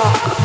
Oh.